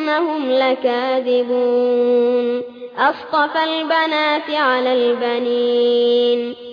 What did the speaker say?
وإنهم لكاذبون. أصطفى البنات على البنين.